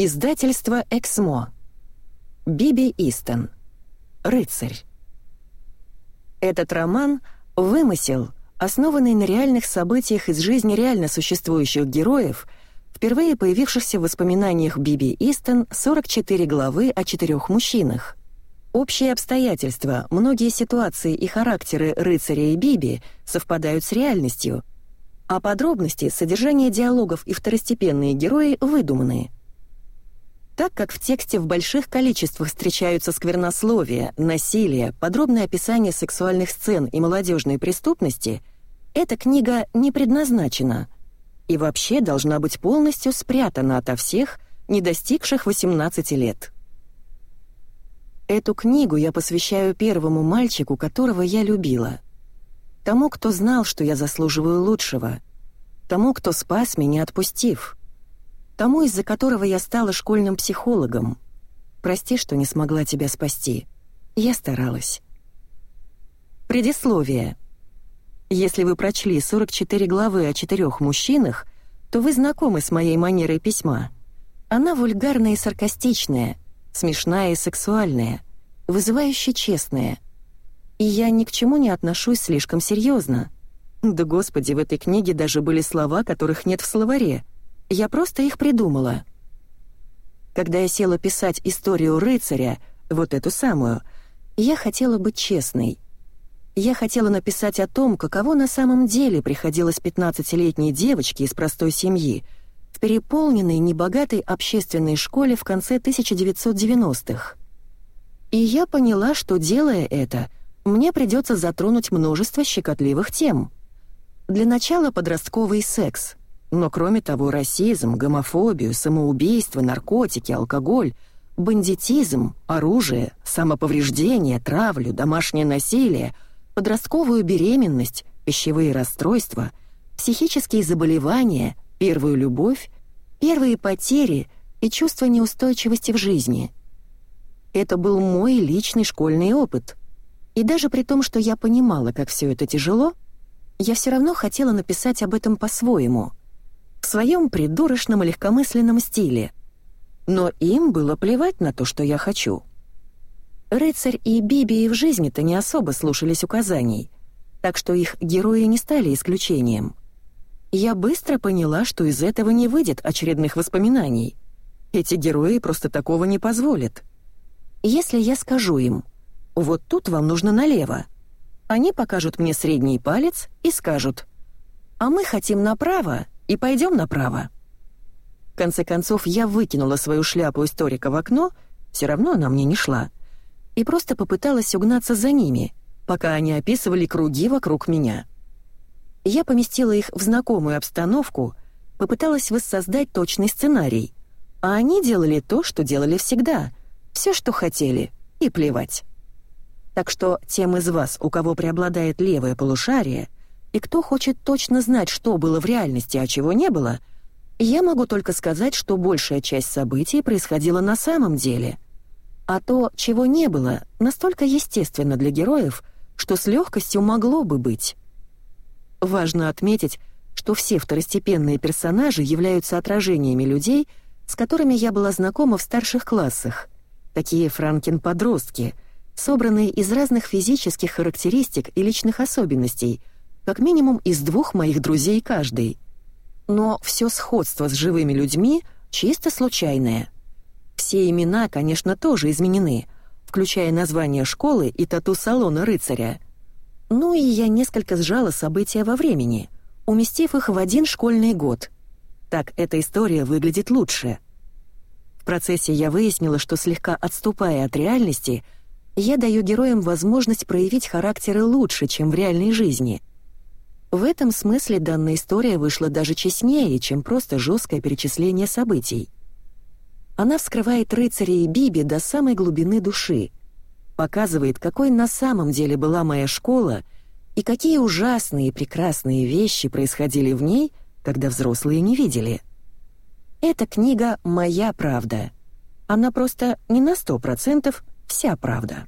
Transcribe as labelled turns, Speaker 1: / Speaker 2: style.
Speaker 1: Издательство «Эксмо». Биби Истон. «Рыцарь». Этот роман — вымысел, основанный на реальных событиях из жизни реально существующих героев, впервые появившихся в воспоминаниях Биби Истон 44 главы о четырех мужчинах. Общие обстоятельства, многие ситуации и характеры рыцаря и Биби совпадают с реальностью, а подробности, содержание диалогов и второстепенные герои выдуманные — так как в тексте в больших количествах встречаются сквернословие, насилие, подробное описание сексуальных сцен и молодежной преступности, эта книга не предназначена и вообще должна быть полностью спрятана ото всех, не достигших 18 лет. Эту книгу я посвящаю первому мальчику, которого я любила. Тому, кто знал, что я заслуживаю лучшего. Тому, кто спас меня, отпустив тому, из-за которого я стала школьным психологом. Прости, что не смогла тебя спасти. Я старалась. Предисловие. Если вы прочли 44 главы о четырех мужчинах, то вы знакомы с моей манерой письма. Она вульгарная и саркастичная, смешная и сексуальная, вызывающе честная. И я ни к чему не отношусь слишком серьезно. Да господи, в этой книге даже были слова, которых нет в словаре — я просто их придумала. Когда я села писать историю рыцаря, вот эту самую, я хотела быть честной. Я хотела написать о том, каково на самом деле приходилось 15-летней девочке из простой семьи в переполненной, небогатой общественной школе в конце 1990-х. И я поняла, что, делая это, мне придется затронуть множество щекотливых тем. Для начала подростковый секс — но кроме того, расизм, гомофобию, самоубийство, наркотики, алкоголь, бандитизм, оружие, самоповреждение, травлю, домашнее насилие, подростковую беременность, пищевые расстройства, психические заболевания, первую любовь, первые потери и чувство неустойчивости в жизни. Это был мой личный школьный опыт. И даже при том, что я понимала, как все это тяжело, я все равно хотела написать об этом по-своему — в своем придурочном и легкомысленном стиле. Но им было плевать на то, что я хочу. Рыцарь и Биби и в жизни-то не особо слушались указаний, так что их герои не стали исключением. Я быстро поняла, что из этого не выйдет очередных воспоминаний. Эти герои просто такого не позволят. Если я скажу им «Вот тут вам нужно налево», они покажут мне средний палец и скажут «А мы хотим направо», и пойдем направо». В конце концов, я выкинула свою шляпу историка в окно, все равно она мне не шла, и просто попыталась угнаться за ними, пока они описывали круги вокруг меня. Я поместила их в знакомую обстановку, попыталась воссоздать точный сценарий, а они делали то, что делали всегда, все, что хотели, и плевать. Так что тем из вас, у кого преобладает левое полушарие — и кто хочет точно знать, что было в реальности, а чего не было, я могу только сказать, что большая часть событий происходила на самом деле. А то, чего не было, настолько естественно для героев, что с легкостью могло бы быть. Важно отметить, что все второстепенные персонажи являются отражениями людей, с которыми я была знакома в старших классах, такие Франкен-подростки, собранные из разных физических характеристик и личных особенностей — как минимум из двух моих друзей каждый. Но все сходство с живыми людьми чисто случайное. Все имена, конечно, тоже изменены, включая название школы и тату-салона рыцаря. Ну и я несколько сжала события во времени, уместив их в один школьный год. Так эта история выглядит лучше. В процессе я выяснила, что слегка отступая от реальности, я даю героям возможность проявить характеры лучше, чем в реальной жизни — в этом смысле данная история вышла даже честнее, чем просто жесткое перечисление событий. Она вскрывает рыцаря и Биби до самой глубины души, показывает, какой на самом деле была моя школа и какие ужасные и прекрасные вещи происходили в ней, когда взрослые не видели. Эта книга «Моя правда». Она просто не на сто процентов вся правда.